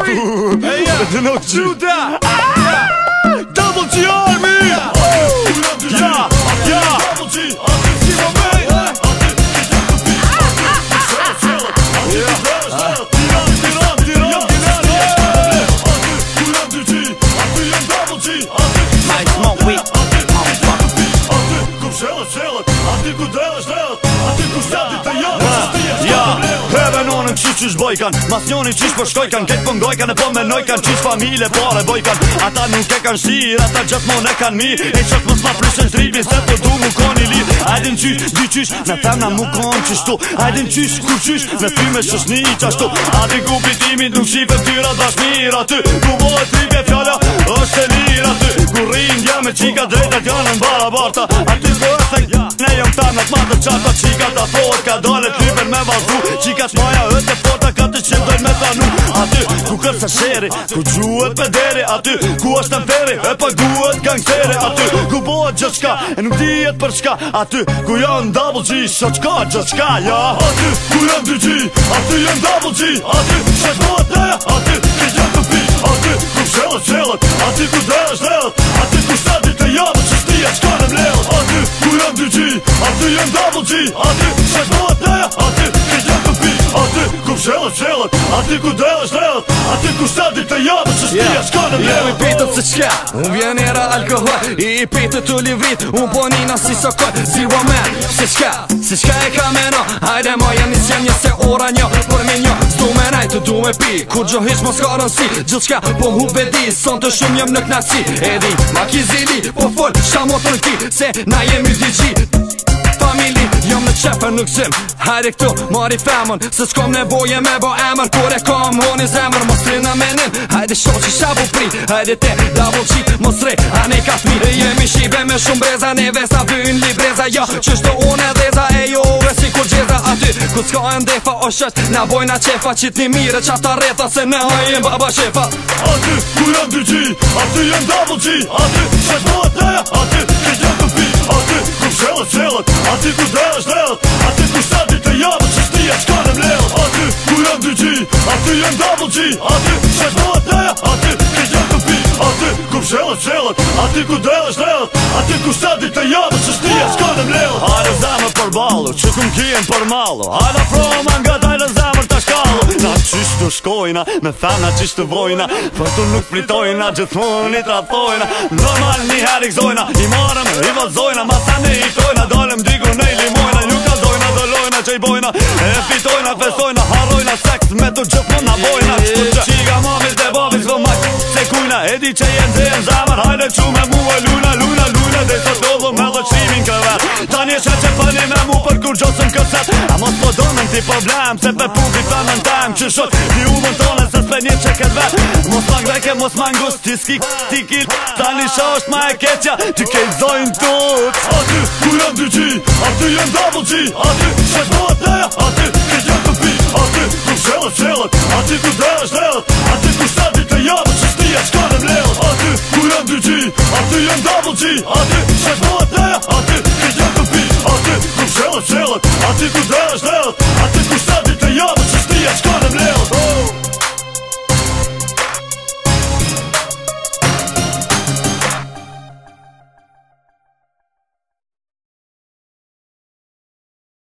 I don't yeah. Judah! Nuk shif qysh boj kan, mas njoni qysh për po shkoj kan Ket për po ngoj e po me kan, qysh familje pare po boj kan Ata nuk e kan shir, ata gjatë e kan mi E qësht më sma plushen shribi, se për du mu kon i li Ajdin qysh, di qysh, me femna mu kon qyshtu Ajdin qysh, kur qysh, me ty me shosni qashtu Ati ku pitimin, nuk shif e tyra dashnira ty Ku bojt tripje fjalla, është e lira ty Ku rrim dja me qika drejta t'janën barabarta Ati zbojt se k*** ne jëm ta në t'ma të qarta qika ta forka Dalet vazhdu Qikat maja ëtë e porta ka të me të Aty ku kërsa shere, ku gjuhet për deri Aty ku është në feri, e për guhet gang Aty ku bojt gjë qka, e nuk dijet për shka Aty ku janë double G, shë qka gjë ja Aty ku janë dy G, aty janë double G Aty shesh bojt të aty kështë janë të pi Aty ku shëllët, shëllët, aty ku dhe shëllët zelat, zelat A ti ku delës delat A ti ku sadit të jabët Se stia yeah. s'ka në mjeli pitët se qka Un vjen era alkohol I i pitët u li vrit Un po nina si sokoj Zero man Se qka Se qka e ka Hajde mo janë një qenje Se ora një Por me një Zdu me najtë du me pi Kur gjo hish mos ka rënsi Gjith qka po mu bedi Son të shumë jem në knasi Edi Ma ki Po fol Shka mo të Se na jemi zi gjit familje Jam jo në qepë nuk zim Hajde këtu, mari femën Se s'kom nevoje me bo emër Kure kom honi zemër Mos tri në menin Hajde shon që shabu pri Hajde te, double qi, Mos a ne ka smi Jemi shive me shumë breza Ne vesa vyn li breza Ja, qështu une dheza E jo uve si kur gjeza Aty, ku s'ka e ndefa O shesht, na bojna qefa Qit një mire qa ta retha Se ne hajim baba shefa Aty, ku jam dy qi Aty jam double qi Aty, shesht mua qëllët A ti ku dhe është dhe A ti ku shtetit të javët që shti e qka në mlejët A ti ku jëm dy gji A ti jëm double gji A ti që është dhe A ti kështë jëm të A ti ku pshëllët qëllët A ti ku dhe është dhe është A ti ku shtetit të javët që shti e qka në për balu Që këm kien për malu A da froma nga shkallë Na qysh të shkojna, me thana qysh të vojna Për po të nuk pritojna, gjithmon i tratojna Normal një her i gzojna, i marëm, i vazojna Ma sa ne i shkojna, dalëm digu në i limojna Ju ka zojna, dolojna, që i bojna E fitojna, festojna, harojna, seks me të gjithmon bojna Qo që qiga mamis dhe babis vë majt se kujna E di që jenë dhe jenë zamar, hajde që me mua luna, luna, luna Dhe të me dhe qimin këve Ta një që që pëni me mu për kur gjosën A mos po ti problem Se për pubi për në time Që shok ti u mën tonë Se s'pe një që këtë vetë Mos më ngveke, mos më ngus Ti s'ki ti kit Ta një shë ma e keqja Ti ke i zojnë tut A ty ku jam dy gji A ty jam double gji A ty shesh më po atë teja A ty ke gjemë të pi A ty ku shëllët, shëllët A ty ku drejësht, drejët A ty ku shtetit të javë Që shtia shkanë më lejët A ty ku dy gji A ty jam double g A ty I Rosneft, a ty spisz